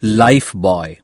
Life, lifebuoy